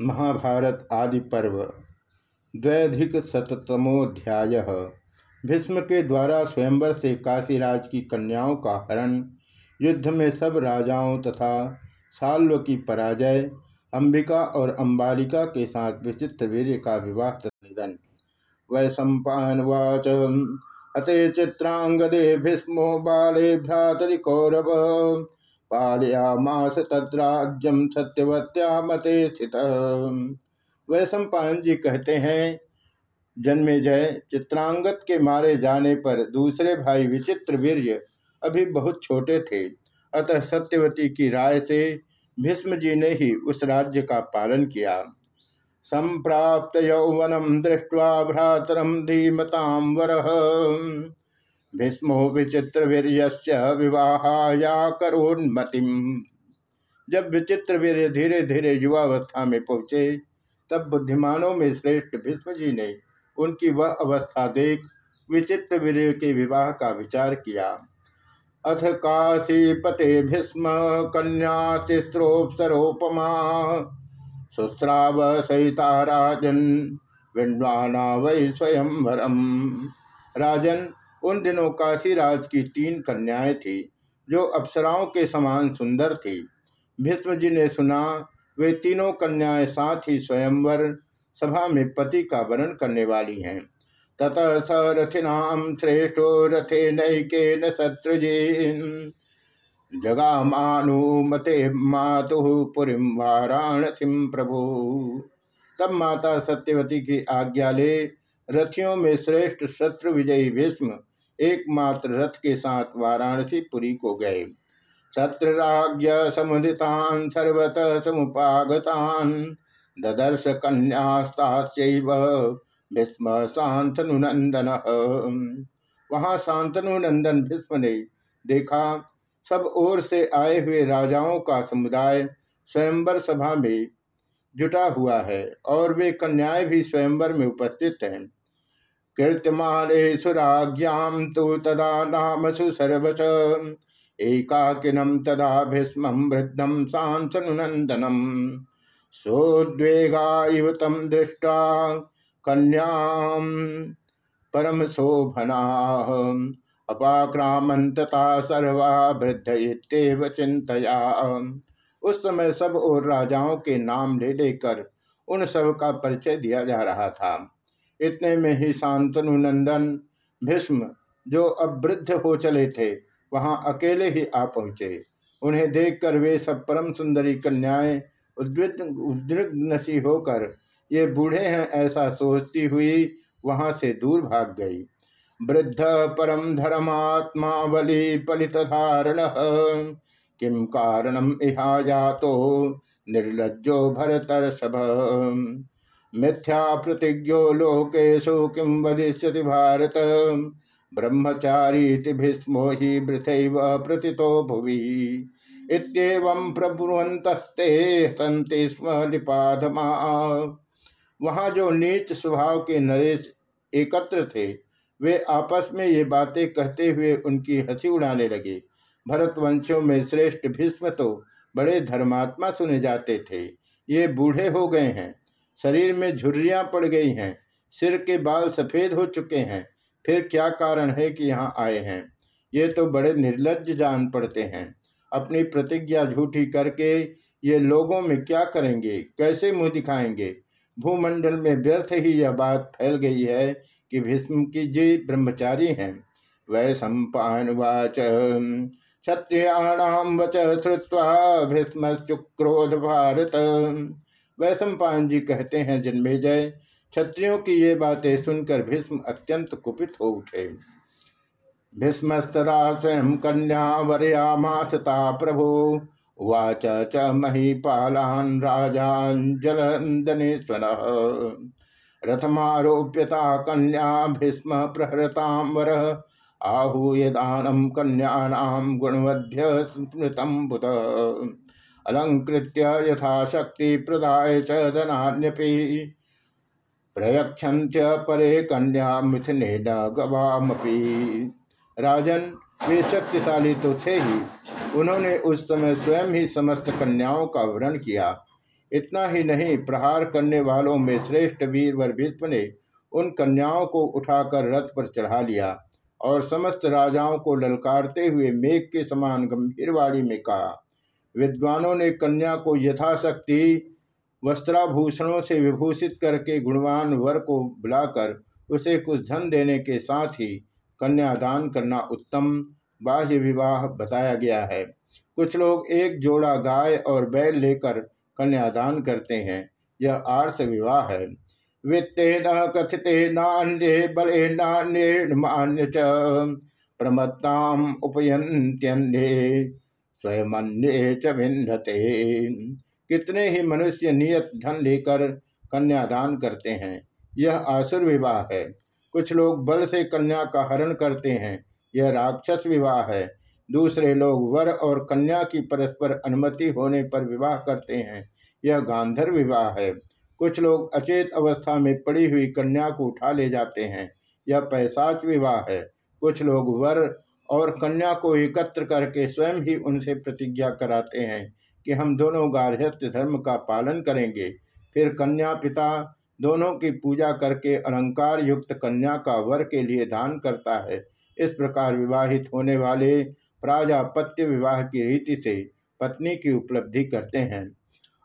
महाभारत आदि पर्व, द्वैधिक शतमोध्याय भीष्म के द्वारा स्वयंवर से काशीराज की कन्याओं का हरण, युद्ध में सब राजाओं तथा साल्व की पराजय, अंबिका और अंबालिका के साथ विचित्र वीर का विवाह निधन। वै सम्पावाच अते चित्रांगदे भीष्मो बाले भ्रातरि कौरव। पालयामास तद्राज्यम सत्यवत्या मते स्थित वैशंपायन जी कहते हैं जन्मे जय चित्रांगत के मारे जाने पर दूसरे भाई विचित्र वीर्य अभी बहुत छोटे थे। अतः सत्यवती की राय से भीष्म जी ने ही उस राज्य का पालन किया। संप्राप्त यौवनम दृष्टवा भ्रातरम धीमताम वर। भीष्मो विचित्र वीर विवाहाया करोन्मतिम। जब विचित्र वीर धीरे धीरे युवावस्था में पहुँचे, तब बुद्धिमानों में श्रेष्ठ भीष्म जी ने उनकी वह अवस्था देख विचित्र वीर के विवाह का विचार किया। अथ काशीपते भीष्म कन्या तिस्रोपसरोपमा। सुस्राव सहिता राजन, विण्वाना वै स्वयं राजन उन दिनों काशीराज की तीन कन्याएँ थी, जो अप्सराओं के समान सुंदर थी। भीष्म जी ने सुना, वे तीनों कन्याएँ साथ ही स्वयंवर सभा में पति का वर्णन करने वाली हैं। ततः स रथिनाम श्रेष्ठो रथे नैके न शत्रुजीन। जगामानुमते मातु पुरीम वाराणसी प्रभु। तब माता सत्यवती की आज्ञा ले, रथियों में श्रेष्ठ शत्रु विजयी भीष्म एकमात्र रथ के साथ वाराणसी पुरी को गए। तत्र राज्य समुदितान, सर्वत समुपागतान ददर्श कन्यास्ताश्चैव भीष्म शांतनु नंदन वहाँ शांतनु नंदन भीष्म ने देखा, सब ओर से आए हुए राजाओं का समुदाय स्वयंवर सभा में जुटा हुआ है और वे कन्याएँ भी स्वयंवर में उपस्थित हैं। कीर्तिमालेषु राज्ञां तु तदा नामसु सर्वच एकाकिनं तदा भीष्मं वृद्धं शान्तनुनन्दनं। सोद्वेगा इव तं कन्यां परमशोभनाः। अपाक्रामन्तता सर्वा वृद्ध चिंतया उस समय सब और राजाओं के नाम ले लेकर उन सब का परिचय दिया जा रहा था। इतने में ही शांतनु नंदन, भीष्म, जो अब वृद्ध हो चले थे, वहाँ अकेले ही आ पहुँचे। उन्हें देखकर वे सब परम सुंदरी कन्याएँ उद्विग्न उद्विग्नसी होकर, ये बूढ़े हैं, ऐसा सोचती हुई वहाँ से दूर भाग गई। वृद्ध परम धर्मात्मा बलि पलित धारण, किम कारणम इहा तो निर्लज्जो भरतर सभ मिथ्या प्रतिज्ञो लोकेशु किं वदिष्यति भारत? ब्रह्मचारी भीष्मो ही वृथैव प्रतितो भुवि। इत्येवं प्रब्रुवन्तस्ते सन्ति स्म लिपाधमा वहाँ जो नीच स्वभाव के नरेश एकत्र थे, वे आपस में ये बातें कहते हुए उनकी हँसी उड़ाने लगे। भरतवंशियों में श्रेष्ठ भीष्म तो बड़े धर्मात्मा सुने जाते थे। ये बूढ़े हो गए हैं। शरीर में झुर्रियाँ पड़ गई हैं, सिर के बाल सफ़ेद हो चुके हैं, फिर क्या कारण है कि यहाँ आए हैं? ये तो बड़े निर्लज जान पड़ते हैं। अपनी प्रतिज्ञा झूठी करके ये लोगों में क्या करेंगे? कैसे मुँह दिखाएँगे? भूमंडल में व्यर्थ ही यह बात फैल गई है कि भीष्म की जी ब्रह्मचारी हैं। वै सम्पावाच क्षत्रियाणाम वच श्रुवा भीष्म क्रोध भारत वैशंपायन जी कहते हैं जन्मेजय क्षत्रियों की ये बातें सुनकर भीष्म अत्यंत कुपित हो उठे। भीष्मस्तदा स्वयं कन्या वर्यामासता प्रभु। उवाच च महीपालान् राजान् जलन्दनेश्वर। रथमारोप्यता कन्या भीष्म प्रहरतां वर। आहूय दानम कन्यानां गुणवध्य स्मृतं बुध। अलंकृत्य यथाशक्ति प्रदाय च धनान्यपि। परे कन्या मिथुने न गवामपि राजन, वे शक्तिशाली तो थे ही। उन्होंने उस समय स्वयं ही समस्त कन्याओं का वर्ण किया। इतना ही नहीं, प्रहार करने वालों में श्रेष्ठ वीरवर भीष्म ने उन कन्याओं को उठाकर रथ पर चढ़ा लिया और समस्त राजाओं को ललकारते हुए मेघ के समान गंभीर वाणी में कहा विद्वानों ने कन्या को यथाशक्ति वस्त्राभूषणों से विभूषित करके गुणवान वर को बुलाकर उसे कुछ धन देने के साथ ही कन्यादान करना उत्तम बाह्य विवाह बताया गया है। कुछ लोग एक जोड़ा गाय और बैल लेकर कन्यादान करते हैं। यह आर्थ विवाह है। वित्ते न कथिते नान्य बले नान्य मान्य च प्रमत्ताम उपयंत्यन्य स्वयं च विंधते कितने ही मनुष्य नियत धन लेकर कन्यादान करते हैं, यह आसुर विवाह है। कुछ लोग बल से कन्या का हरण करते हैं, यह राक्षस विवाह है। दूसरे लोग वर और कन्या की परस्पर अनुमति होने पर विवाह करते हैं, यह गांधर विवाह है। कुछ लोग अचेत अवस्था में पड़ी हुई कन्या को उठा ले जाते हैं, यह पैसाच विवाह है। कुछ लोग वर और कन्या को एकत्र करके स्वयं ही उनसे प्रतिज्ञा कराते हैं कि हम दोनों गार्हस्थ्य धर्म का पालन करेंगे। फिर कन्या पिता दोनों की पूजा करके अलंकार युक्त कन्या का वर के लिए दान करता है। इस प्रकार विवाहित होने वाले प्राजापत्य विवाह की रीति से पत्नी की उपलब्धि करते हैं।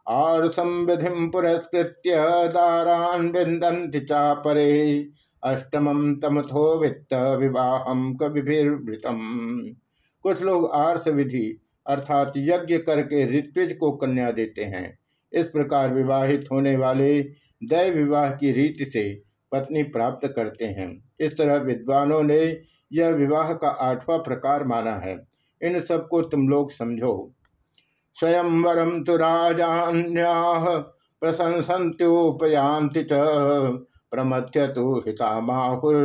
और संविधि पुरस्कृत्य दारान बिंदंति चापरे। अष्टम तमथो वित्त विवाह कविभिर्वृतम। कुछ लोग आर्स विधि, अर्थात यज्ञ करके ऋत्विज को कन्या देते हैं। इस प्रकार विवाहित होने वाले दैव विवाह की रीति से पत्नी प्राप्त करते हैं। इस तरह विद्वानों ने यह विवाह का आठवां प्रकार माना है। इन सबको तुम लोग समझो। स्वयंवरम तो राजान्या प्रशंसोपयांति च। प्रमथ्य तो हितामाहुर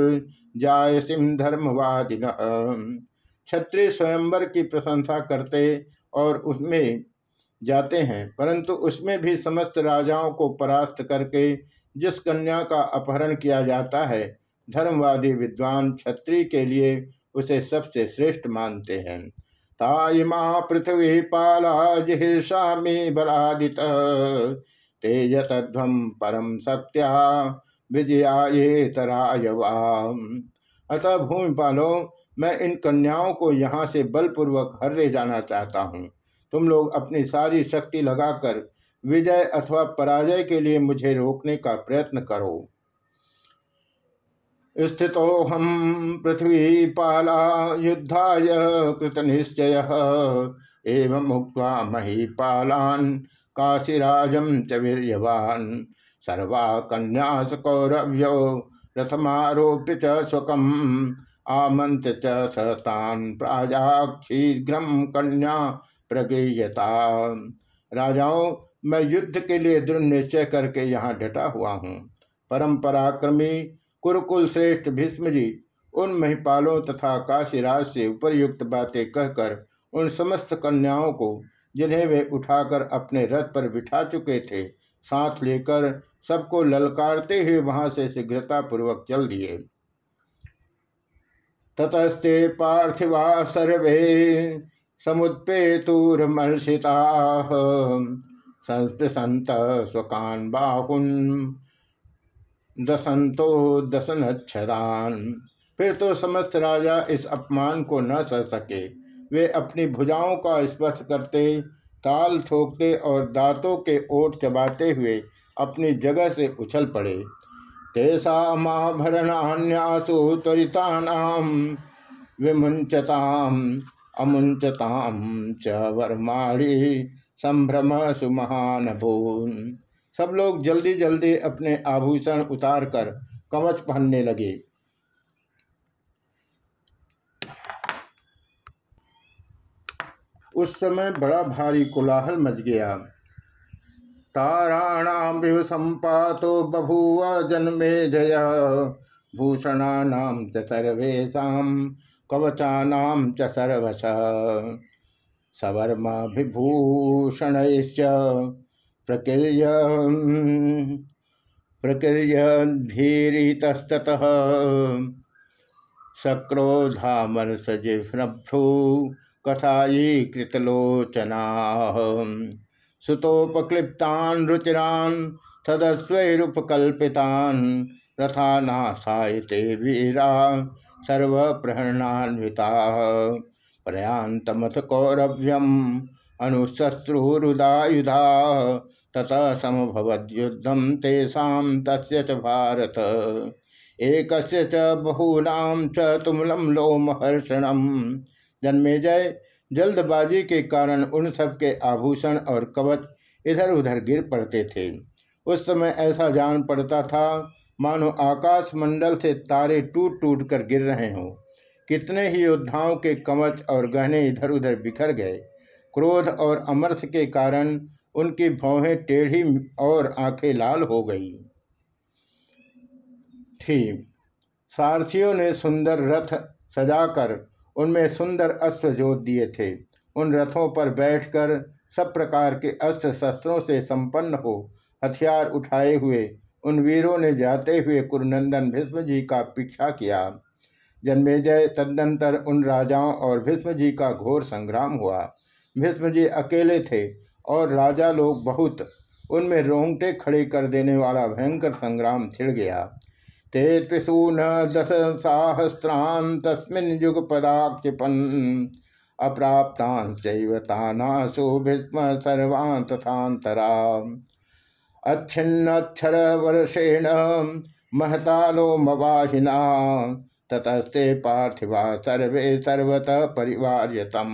जायसिम धर्मवादिन। क्षत्रिय स्वयंवर की प्रशंसा करते और उसमें जाते हैं, परंतु उसमें भी समस्त राजाओं को परास्त करके जिस कन्या का अपहरण किया जाता है, धर्मवादी विद्वान क्षत्रिय के लिए उसे सबसे श्रेष्ठ मानते हैं। ताइमा पृथ्वी पाला जिहिषा में बलादित तेज तध्वम परम सत्या विजया ये तरायवाम अतः भूमि पालो मैं इन कन्याओं को यहाँ से बलपूर्वक हर ले जाना चाहता हूँ। तुम लोग अपनी सारी शक्ति लगाकर विजय अथवा पराजय के लिए मुझे रोकने का प्रयत्न करो। स्थितो हम पृथ्वी पाला युद्धाय कृत निश्चय एवं मुक्त महीपालान काशीराजम च वीरवान सर्वा कन्यास कौरव्यो रथमारोप्य च स्वकम आमंत्र च सतान प्राजाक्षीघ्रम कन्या प्रगृहता राजाओं, मैं युद्ध के लिए दृढ़ निश्चय करके यहाँ डटा हुआ हूँ। परम पराक्रमी कुरुकुल श्रेष्ठ भीष्म उन महिपालों तथा काशीराज से उपरयुक्त बातें कहकर उन समस्त कन्याओं को जिन्हें वे उठाकर अपने रथ पर बिठा चुके थे, साथ लेकर सबको ललकारते हुए वहाँ से शीघ्रता पूर्वक चल दिए। ततस्ते पार्थिवा सर्वे समुत्पेतुर्मर्षिता संस्पृशंत स्वकान बाहुन दसंतो दसनक्षदान फिर तो समस्त राजा इस अपमान को न सह सके। वे अपनी भुजाओं का स्पर्श करते, ताल ठोकते और दांतों के ओट चबाते हुए अपनी जगह से उछल पड़े। तेसा माभरणान्यासु त्वरिता विमुंचताम अमुंचताम च वर्माणी संभ्रम सुमहान भून सब लोग जल्दी जल्दी अपने आभूषण उतारकर कवच पहनने लगे। उस समय बड़ा भारी कोलाहल मच गया। ताराणाम विव संपातो बभूव जन्मे जय। भूषणानाम च सर्वेशा कवचानाम च सर्वश। सवर्मा विभूषण प्रकीर्य प्रकीर्यधीरितस्ततः कृतलोचना सुतोपक्लिप्तान रुचिरान सदस्वैरुपकल्पितान रथानाशायते वीरा सर्वप्रहरणान्विता। प्रयांतमथ कौरभ्यम अनुशत्रुरुदायुधा। ततः समभवद्युद्धम तेषाम तस्य च भारत। एक बहूनाम च तुमलम लोमहर्षणम। जन्मेजय जल्दबाजी के कारण उन सब के आभूषण और कवच इधर उधर गिर पड़ते थे। उस समय ऐसा जान पड़ता था, मानो आकाश मंडल से तारे टूट टूट कर गिर रहे हों। कितने ही योद्धाओं के कवच और गहने इधर उधर बिखर गए। क्रोध और अमरस के कारण उनकी भौहें टेढ़ी और आँखें लाल हो गई। थी। सारथियों ने सुंदर रथ सजाकर उनमें सुंदर अस्त्र जोत दिए थे। उन रथों पर बैठकर सब प्रकार के अस्त्र शस्त्रों से संपन्न हो हथियार उठाए हुए उन वीरों ने जाते हुए कुरुनंदन भीष्म जी का पीछा किया। जन्मेजय तदनंतर उन राजाओं और भीष्म जी का घोर संग्राम हुआ। भीष्म जी अकेले थे और राजा लोग बहुत। उनमें रोंगटे खड़े कर देने वाला भयंकर संग्राम छिड़ गया। ते त्रिशून दश साहस्रां तस्मिन् युगपदाक्षिपन् अप्राप्तांशैवतानासु भीष्म सर्वान् तथान्तरा। अच्छिन्नक्षर वर्षेण महतालोमवाहिना, ततस्ते पार्थिवा सर्वे सर्वतः परिवार्यतम।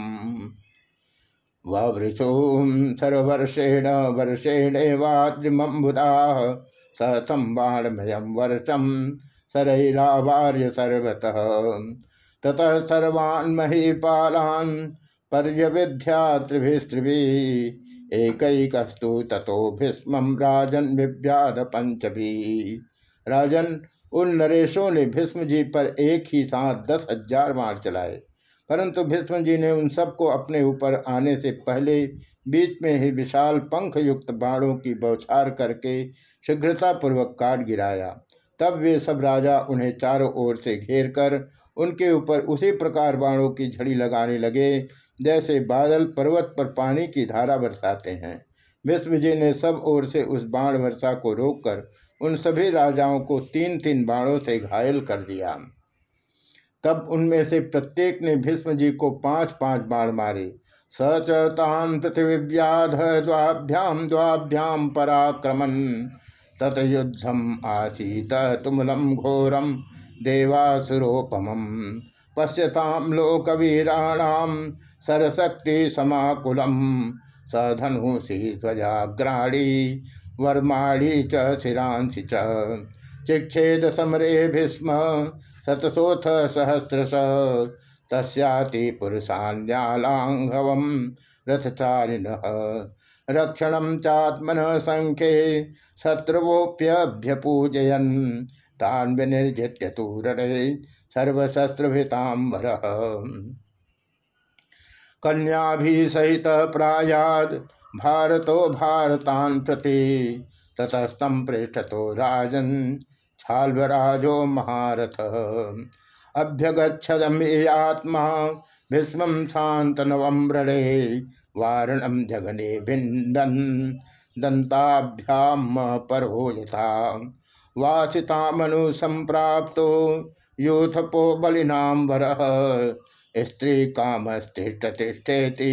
वृषोम सर्वर्षेण वर्षेणेवाद्रिमबुधा सतम बाणमयम वर्षम सरैरावार्य सर्वतः। ततः सर्वान् पर्यविध्या त्रिभिस्त्रिभि एकस्तु ततो भीष्म राजन विव्याध पंचभी राजन, उन नरेशों ने भीष्म जी पर एक ही साथ दस हज़ार बाण चलाए। परंतु भीष्म जी ने उन सबको अपने ऊपर आने से पहले बीच में ही विशाल पंख युक्त बाणों की बौछार करके शीघ्रतापूर्वक काट गिराया। तब वे सब राजा उन्हें चारों ओर से घेर कर उनके ऊपर उसी प्रकार बाणों की झड़ी लगाने लगे, जैसे बादल पर्वत पर पानी की धारा बरसाते हैं। विश्वजी ने सब ओर से उस बाण वर्षा को रोककर उन सभी राजाओं को तीन तीन बाणों से घायल कर दिया। तब उनमें से प्रत्येक ने भीष्म जी को पाँच पाँच बाण मारे। सचतान पृथ्वीव्याध द्वाभ्याम द्वाभ्याम पराक्रमन। तत युद्धम आसीत तुमलम घोरम देवासुरोपम पश्यताम लोकवीराणाम सरशक्ति समाकुलम सधनुषि ध्वजाग्राणी वर्माणी च शिरांसि च। चिक्षेद समरे भीस्म शतशोथ सहस्रश तस्याति पुरुषान्यालाघव रथचारिण। रक्षण चात्मन संख्ये शत्रुवोप्यभ्यपूजयन तान विनिर्जित्य तूरणे सर्वशस्त्रभितांबर कन्या भी सहित प्रायाद भारतो भारतान प्रति ततस्तम पृष्ठतो राजन छाल्वराजो महारथ। अभ्यगछदमेयात्मा भीष्म शांतनवम्रणे वारणम जगने भिंडन दंताभ्याम परो यथा वासितामनु संप्राप्तो यूथपो बलिनाम्बर। स्त्री कामस्तिष्ठतिष्ठेति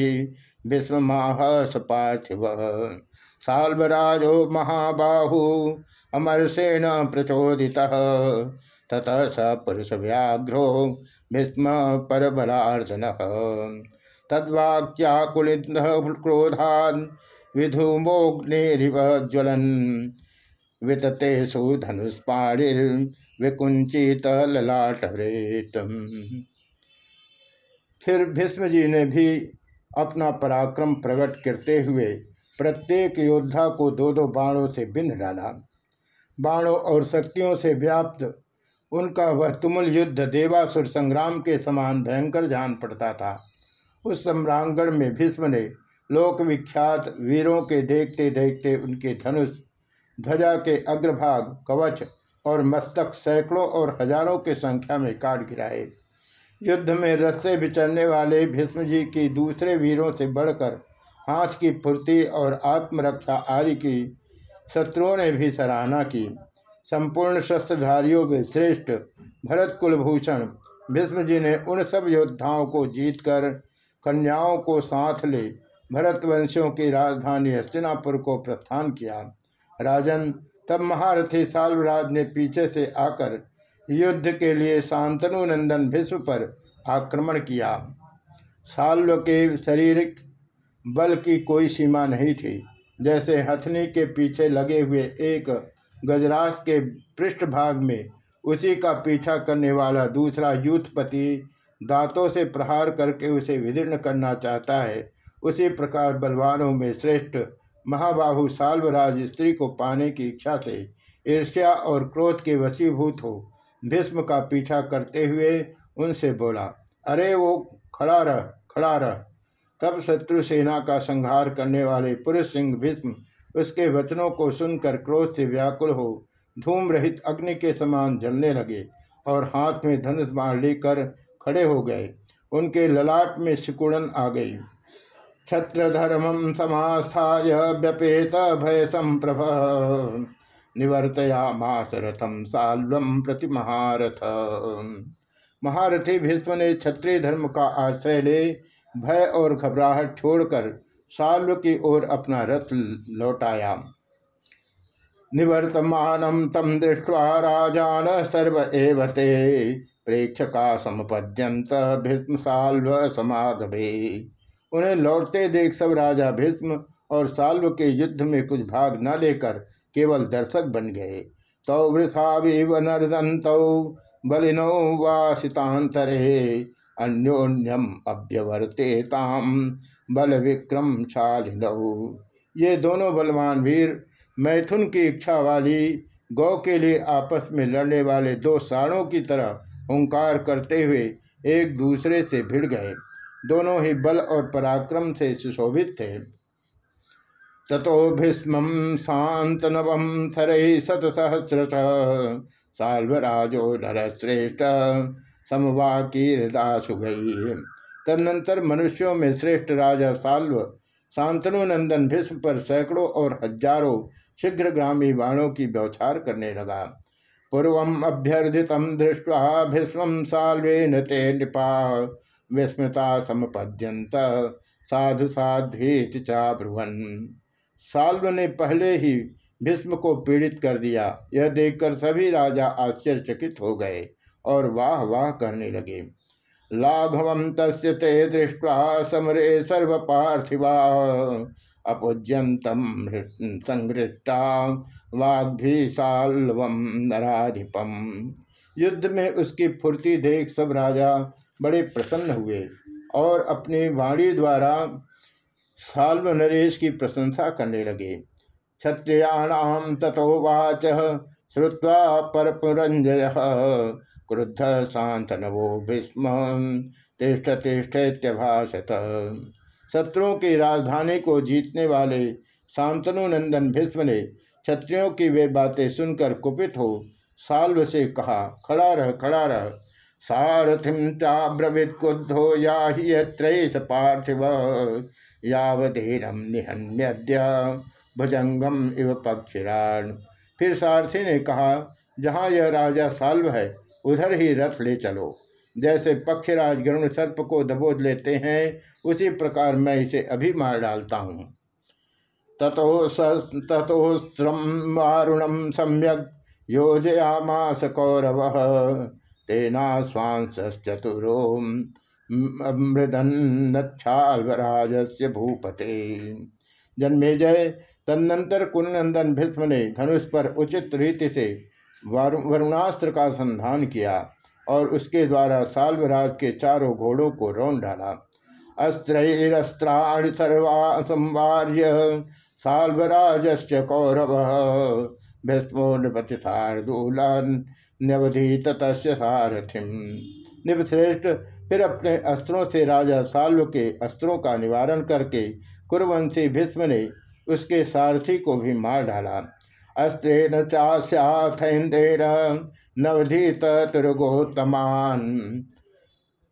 विस्माह सपार्थिव साल्वराजो महाबाहु अमरसेन प्रचोदिता। ततः स पुरुष व्याघ्रो भीष्म परबलार्दन तद्वाक्याकुलित क्रोधान् विधुमोग्निरिव ज्वलन विततेषु धनुष्पाणिर्विकुंचित ललाटरेत फिर भीष्म जी ने भी अपना पराक्रम प्रकट करते हुए प्रत्येक योद्धा को दो दो बाणों से बिंद डाला। बाणों और शक्तियों से व्याप्त उनका वह तुमुल युद्ध देवासुर संग्राम के समान भयंकर जान पड़ता था। उस सम्रांगण में भीष्म ने लोक विख्यात वीरों के देखते देखते उनके धनुष, ध्वजा के अग्रभाग, कवच और मस्तक सैकड़ों और हज़ारों के संख्या में काट गिराए। युद्ध में रस्ते बिचरने वाले भीष्म जी की दूसरे वीरों से बढ़कर हाथ की फुर्ती और आत्मरक्षा आदि की शत्रुओं ने भी सराहना की। संपूर्ण शस्त्रधारियों में श्रेष्ठ भरत कुलभूषण भीष्म जी ने उन सब योद्धाओं को जीतकर कन्याओं को साथ ले, भरतवंशियों की राजधानी हस्तिनापुर को प्रस्थान किया। राजन, तब महारथी सालराज ने पीछे से आकर युद्ध के लिए शांतनु नंदन भीष्म पर आक्रमण किया। साल्व के शारीरिक बल की कोई सीमा नहीं थी। जैसे हथनी के पीछे लगे हुए एक गजराज के पृष्ठभाग में, उसी का पीछा करने वाला दूसरा यूथपति दांतों से प्रहार करके उसे विदीर्ण करना चाहता है। उसी प्रकार बलवानों में श्रेष्ठ महाबाहु साल्वराज स्त्री को पाने की इच्छा से ईर्ष्या और क्रोध के वशीभूत हो, भीष्म का पीछा करते हुए उनसे बोला, अरे वो खड़ा रह खड़ा रह। तब शत्रु सेना का संहार करने वाले पुरुष सिंह भीष्म उसके वचनों को सुनकर क्रोध से व्याकुल हो धूम रहित अग्नि के समान जलने लगे और हाथ में धनुष बाण लेकर खड़े हो गए। उनके ललाट में सिकुड़न आ गई। छत्र धर्म समास्थाय व्यपेत भय संप्रभ। निवर्तया मास रथम साल्वम प्रति महारथ। महारथी भीष्म ने क्षत्रिय धर्म का आश्रय ले, भय और घबराहट छोड़कर साल्व की ओर अपना रथ लौटाया। निवर्तमान तम दृष्टवा राजान सर्व एवते प्रेक्षका समपद्यंत भीष्म साल्व समागभे उन्हें लौटते देख सब राजा भीष्म और साल्व के युद्ध में कुछ भाग न लेकर केवल दर्शक बन गए। तौ तो वृषा नर्दंत बलिनो वासितांतरे अन्योन्यम अभ्यवर्तेताम बल विक्रम शालिनऊ ये दोनों बलवान वीर मैथुन की इच्छा वाली गौ के लिए आपस में लड़ने वाले दो साड़ों की तरह ओंकार करते हुए एक दूसरे से भिड़ गए। दोनों ही बल और पराक्रम से सुशोभित थे। ततो भीष्म शांत नवम सरई शतसहस्रश साल्वराजो नरश्रेष्ठ समवाकीरदासु गई तदनंतर मनुष्यों में श्रेष्ठ राजा साल्व शांतनु नंदन भीष्म पर सैकड़ों और हज़ारों शीघ्रग्रामी बाणों की व्यवचार करने लगा। पूर्व अभ्यर्थित दृष्टवा भीष्म साल्वेन ते नृपा विस्मृता समपद्यंत साधु साध्वीत चाब्रुवन। साल्व ने पहले ही भीष्म को पीड़ित कर दिया। यह देखकर सभी राजा आश्चर्यचकित हो गए और वाह वाह करने लगे। लाघव तस् ते दृष्टवा समरे सर्व पार्थिवा अपूज्यंतम संघृष्टा वाग्भिशाल्वम नराधिपम युद्ध में उसकी फुर्ती देख सब राजा बड़े प्रसन्न हुए और अपनी वाणी द्वारा साल्व नरेश की प्रशंसा करने लगे। क्षत्रियाणाम तथोवाच श्रुवा परपुरंजय। क्रुद्ध शांतनवो भीष्म तिष्ठ तिष्ठत्यभाषत शत्रुओं की राजधानी को जीतने वाले शांतनु नंदन भीष्म ने क्षत्रियों की वे बातें सुनकर कुपित हो साल्व से कहा, खड़ा रह खड़ा रह। सारथिम चाब्रवित क्रुद्धो या ही पार्थिव। यावधीरम निहन्यद्य भुजंगम इव पक्षिराण। फिर सारथी ने कहा, जहाँ यह राजा साल्व है, उधर ही रथ ले चलो। जैसे पक्षराज गरुण सर्प को दबोच लेते हैं, उसी प्रकार मैं इसे अभी मार डालता हूँ। ततो तथोस्त्रम वारुणम सम्यक योजयामास कौरव, तेना स्वांसचतुरो मृदन्नच्छाल्वराज से भूपते। जन्मे जय, तदनंतर कुलनंदन भीष्म ने धनुष पर उचित रीति से वरुणास्त्र का संधान किया। और उसके द्वारा साल्वराज के चारों घोड़ों को रौन डाला। अस्त्रस्त्राण सर्वा संवार्य साल्वराज कौरव सारथिम निपश्रेष्ठ फिर अपने अस्त्रों से राजा साल्व के अस्त्रों का निवारण करके कुरवंशी भीष्म ने उसके सारथी को भी मार डाला। अस्त्रेण चास्याथेन्द्रेण नवधीत तुर्गोत्तमान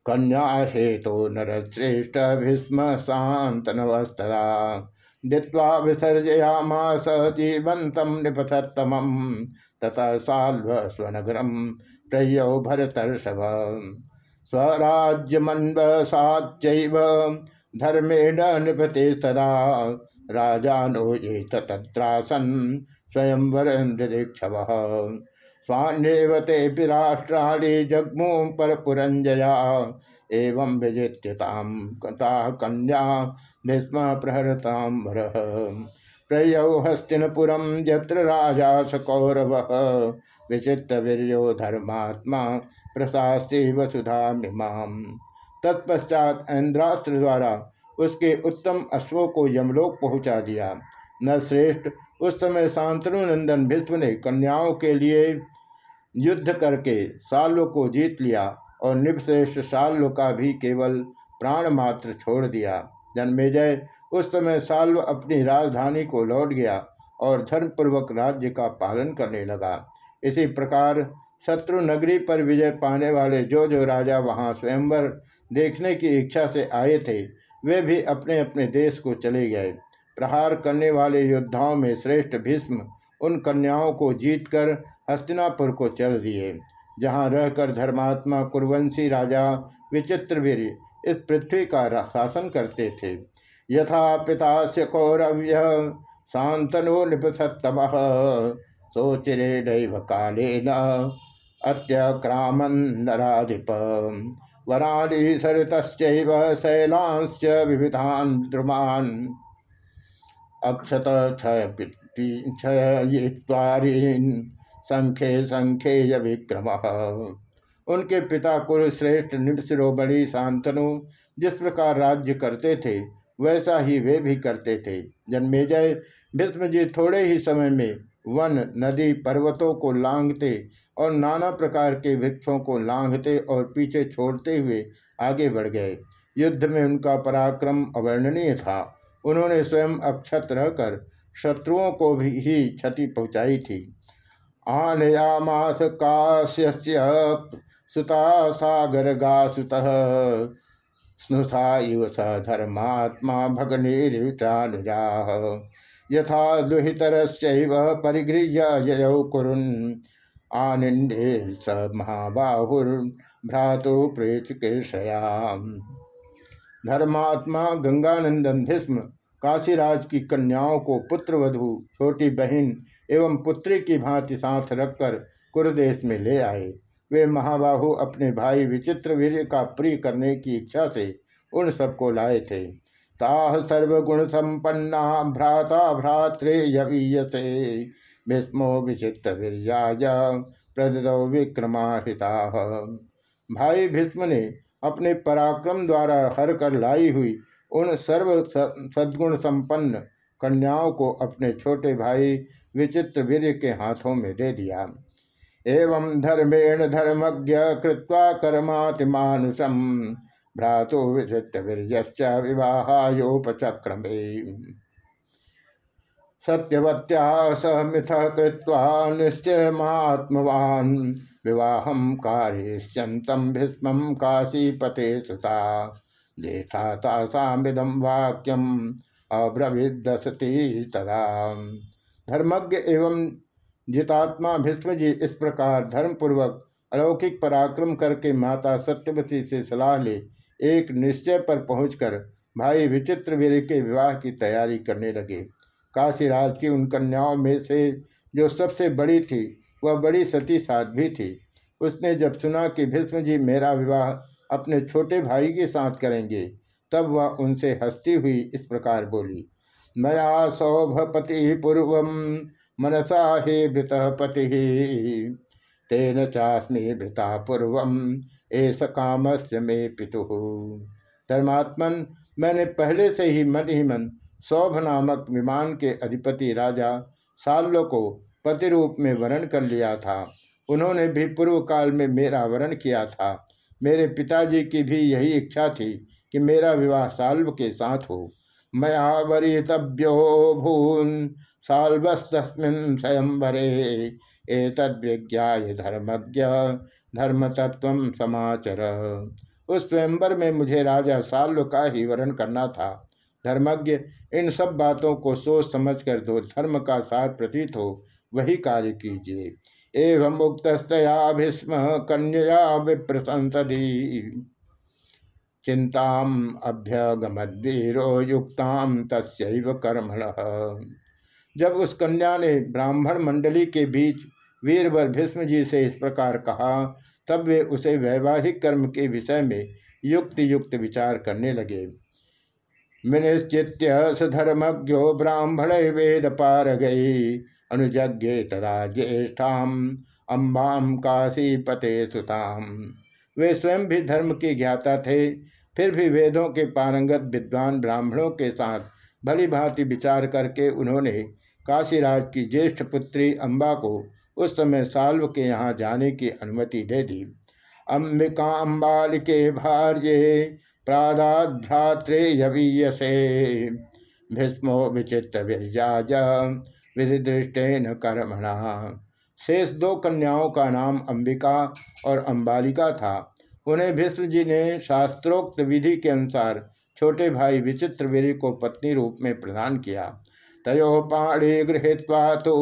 कन्या हेतु तो नरश्रेष्ठ भीष्म शांतनवस्तरा दित्वा विसर्जयामास जीवंतम नृपसतम ततः साल्व स्वनगरम प्रयौ भरतर्षभ। स्वराज्यमन्वसाच्चैव धर्मेण नृपते सदा। राजानो ये तत्रासन स्वान्यव ते राष्ट्राणी जग्मु पर पुरंजया एवं विजित्यताम कथा कन्या भीष्म प्रहरताम प्रयौ हस्तिनपुरम यत्र राजा धर्मात्मा प्रशास्ति वसुधा मिमाम तत्पश्चात इंद्रास्त्र द्वारा उसके उत्तम अश्वों को यमलोक पहुँचा दिया। न श्रेष्ठ, उस समय शांतनु नंदन भीष्म ने कन्याओं के लिए युद्ध करके साल्व को जीत लिया और निपश्रेष्ठ साल्व का भी केवल प्राण मात्र छोड़ दिया। जन्मेजय उस समय साल्व अपनी राजधानी को लौट गया और धर्मपूर्वक राज्य का पालन करने लगा। इसी प्रकार शत्रु नगरी पर विजय पाने वाले जो जो राजा वहाँ स्वयंवर देखने की इच्छा से आए थे, वे भी अपने अपने देश को चले गए। प्रहार करने वाले योद्धाओं में श्रेष्ठ भीष्म उन कन्याओं को जीतकर हस्तिनापुर को चल दिए, जहाँ रहकर धर्मात्मा कुरवंशी राजा विचित्रवीर इस पृथ्वी का शासन करते थे। यथा पिता से कौरव्य, शांतनो नृपसतम सोचिरे दैव काले न अत्यक्रामन्नराधिप वराली सरित शैलांश्च विविधान द्रुमान। अक्षत क्षयीन संख्ये संख्येय विक्रम। उनके पिता कुरुश्रेष्ठ निपशिरोबड़ी शांतनु, जिस प्रकार राज्य करते थे, वैसा ही वे भी करते थे। जन्मेजय भीष्मजी थोड़े ही समय में वन, नदी, पर्वतों को लांघते और नाना प्रकार के वृक्षों को लांघते और पीछे छोड़ते हुए आगे बढ़ गए। युद्ध में उनका पराक्रम अवर्णनीय था। उन्होंने स्वयं अक्षत रहकर शत्रुओं को भी ही क्षति पहुंचाई थी। आनयामास काश्य सुता सागर गा सुत स्नुषा इव स धर्मात्मा भगनीरुचानुजा। यथा दुहितरश्चैव परिगृह्य ययौ कुरुन् आनिंदे स महाबाहुर्भ्रातु प्रेतकेशयाम। धर्मात्मा गंगानंदन भीष्म काशीराज की कन्याओं को पुत्र वधु छोटी बहन एवं पुत्री की भांति साथ रखकर कुरदेश में ले आए। वे महाबाहु अपने भाई विचित्र वीर का प्रिय करने की इच्छा से उन सबको लाए थे। ताह सर्वगुण संपन्ना भ्राता भ्रातृयवीयसे भीष्मो विचित्र वीर्याज प्रदो विक्रमाहिता भाई भीष्म ने अपने पराक्रम द्वारा हर कर लाई हुई उन सर्व सद्गुण संपन्न कन्याओं को अपने छोटे भाई विचित्र वीर के हाथों में दे दिया। एवं धर्मेण धर्मज्ञ कृत्वा कर्मातिमानुषम भ्रातु विचित्र वीर विवाहोपचक्रमे सत्यवत्या सहमिथ कृत्वा निश्चयमात्मवान् विवाहं कारयिष्यन्तं भीष्मं काशीपते सुता। जेठा तासामिदं वाक्यम् अब्रवीदसती तदा। धर्मज्ञ एवं जितात्मा भीष्म जी इस प्रकार धर्मपूर्वक अलौकिक पराक्रम करके माता सत्यवती से सलाह ले, एक निश्चय पर पहुंचकर भाई विचित्र वीर के विवाह की तैयारी करने लगे। काशीराज की उन कन्याओं में से जो सबसे बड़ी थी, वह बड़ी सती साध्वी थी। उसने जब सुना कि भीष्म जी मेरा विवाह अपने छोटे भाई के साथ करेंगे। तब वह उनसे हंसती हुई इस प्रकार बोली, मया सौभपति पूर्व मनसा हे भृत पति। तेन चास्मी भृता पूर्व एस कामस्य में पितु। धर्मात्मन, मैंने पहले से ही मन ही मन सौभ नामक विमान के अधिपति राजा साल्व को पति रूप में वर्ण कर लिया था। उन्होंने भी पूर्व काल में मेरा वर्ण किया था। मेरे पिताजी की भी यही इच्छा थी कि मेरा विवाह साल्व के साथ हो। मया वरितव्यो भून साल्वस्तस्मिन स्वयंवरे। एतद्विज्ञाय धर्मज्ञ धर्म तत्व समाचर। उस स्वयंवर में मुझे राजा साल्व का ही वर्ण करना था। धर्मज्ञ इन सब बातों को सोच समझकर दो धर्म का सार प्रतीत हो, वही कार्य कीजिए। एवं मुक्तस्तया भीष्म कन्या विप्रसंसदी। चिंताम अभ्यगमदीरो युक्ताम तस्व कर्मण। जब उस कन्या ने ब्राह्मण मंडली के बीच वीरवर भीष्म जी से इस प्रकार कहा, तब वे उसे वैवाहिक कर्म के विषय में युक्त युक्त विचार करने लगे। मिनिश्चित्य सधर्मज्ञो ब्राह्मण वेद पार गई अनुजज्ञे तदा ज्येष्ठाम अम्बाम काशी पते सुताम। वे स्वयं भी धर्म के ज्ञाता थे, फिर भी वेदों के पारंगत विद्वान ब्राह्मणों के साथ भली भांति विचार करके उन्होंने काशीराज की ज्येष्ठ पुत्री अम्बा को उस समय साल्व के यहाँ जाने की अनुमति दे दी। अंबिका अम्बालिके भार्ये प्रादाभ्रात्रेयवीयसे भीष्मो विचित्र विरजाज विधि दृष्टेन कर्मणा। शेष दो कन्याओं का नाम अंबिका और अंबालिका था। उन्हें भीष्म जी ने शास्त्रोक्त विधि के अनुसार छोटे भाई विचित्र वीर को पत्नी रूप में प्रदान किया। तयो पाणी गृहीत्वा तो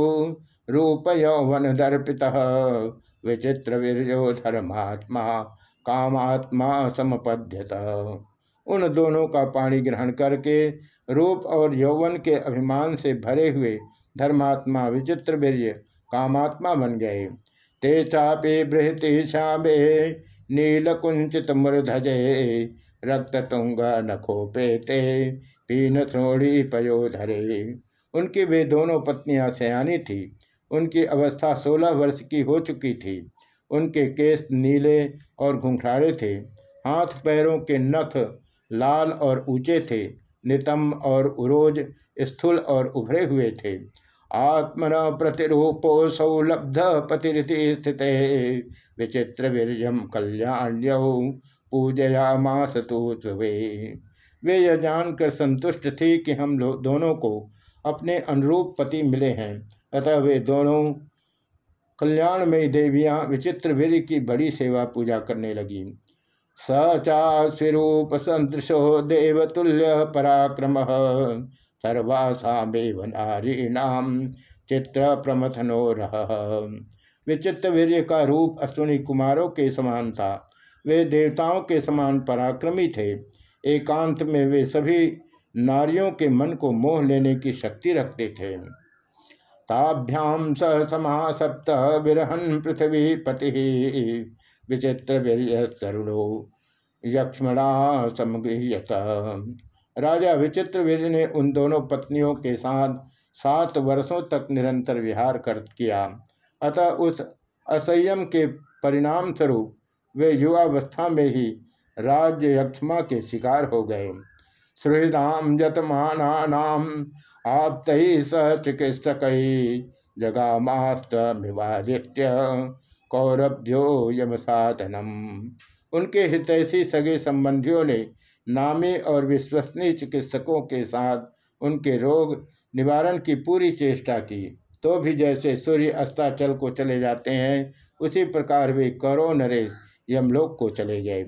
रूप यौवन दर्पित विचित्र वीर्यो धर्मात्मा, कामात्मा समपद्यत। उन दोनों का पाणी ग्रहण करके रूप और यौवन के अभिमान से भरे हुए धर्मात्मा विचित्र वीर्य, कामात्मा बन गए। ते चापे बृहति श्यामे नीलकुंचित मूर्धजे रक्त तुंग नखोपेते पीन श्रोणी पयोधरे उनकी वे दोनों पत्नियाँ सयानी थी। उनकी अवस्था सोलह वर्ष की हो चुकी थी। उनके केस नीले और घुंघराड़े थे। हाथ पैरों के नख लाल और ऊँचे थे। नितम और उरोज स्थूल और उभरे हुए थे। आत्मन प्रतिरूपो सौलब्ध पतिरिति स्थित। विचित्र वीरजम कल्याण्य पूजया मास तो वे यह जानकर संतुष्ट थी कि हम लोग दोनों को अपने अनुरूप पति मिले हैं। अतः वे दोनों कल्याणमयी देवियाँ विचित्र वीर की बड़ी सेवा पूजा करने लगी। स चास्वरूप सदृशो देवतुल्य पराक्रम। सर्वासामेव नारीणाम चित्र प्रमथनो विचित्र वीर्य का रूप अश्विनी कुमारों के समान था। वे देवताओं के समान पराक्रमी थे। एकांत में वे सभी नारियों के मन को मोह लेने की शक्ति रखते थे। ताभ्याम स समासप्त विरहन पृथ्वी पति विचित्र वीर तरुणो यक्ष्मणा समगृहत राजा विचित्र ने उन दोनों पत्नियों के साथ सात वर्षों तक निरंतर विहार कर किया। अतः उस असंयम के परिणाम स्वरूप वे युवावस्था में ही राज्य यक्षमा के शिकार हो गए। सुहृदाम यतमानाम आप्त स चिकित्सक जगामास्तमिवादित्य कौरभ्यो यम साधनम उनके हितैषी सगे संबंधियों ने नामी और विश्वसनीय चिकित्सकों के साथ उनके रोग निवारण की पूरी चेष्टा की। तो भी जैसे सूर्य अस्ताचल को चले जाते हैं, उसी प्रकार वे करो नरेश यमलोक को चले गए।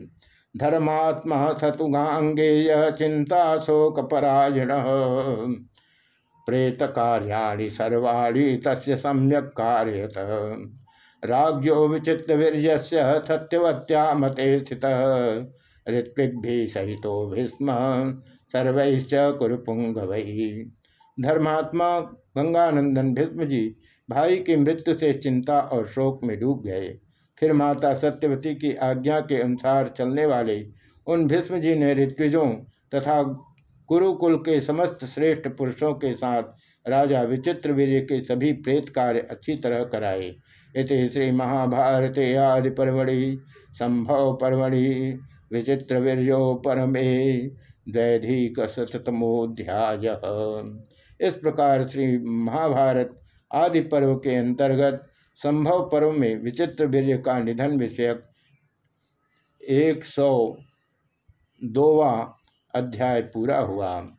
धर्मात्मा सतुगांगेय चिंता शोक परायण प्रेत कार्याणि सर्वाणी तस् सम्यक कार्यत। राज्यो विचित्र वीर्य सत्यवत्या मते स्थित। ऋत्विग्भि सहित भीष्म, सर्वैश्च कुरुपुंगवई धर्मात्मा गंगानंदन भीष्म जी, भाई की मृत्यु से चिंता और शोक में डूब गए। फिर माता सत्यवती की आज्ञा के अनुसार चलने वाले उन भीष्म जी ने ऋत्विजों तथा गुरुकुल के समस्त श्रेष्ठ पुरुषों के साथ राजा विचित्र वीर के सभी प्रेत कार्य अच्छी तरह कराए। इति श्री महाभारत आदि परमढ़ि संभव परमढ़ि विचित्र वीर्यो परमे दैधिक शतमोध्याय इस प्रकार श्री महाभारत आदि पर्व के अंतर्गत संभव पर्व में विचित्र वीर्य का निधन विषयक एक सौ दोवा अध्याय पूरा हुआ।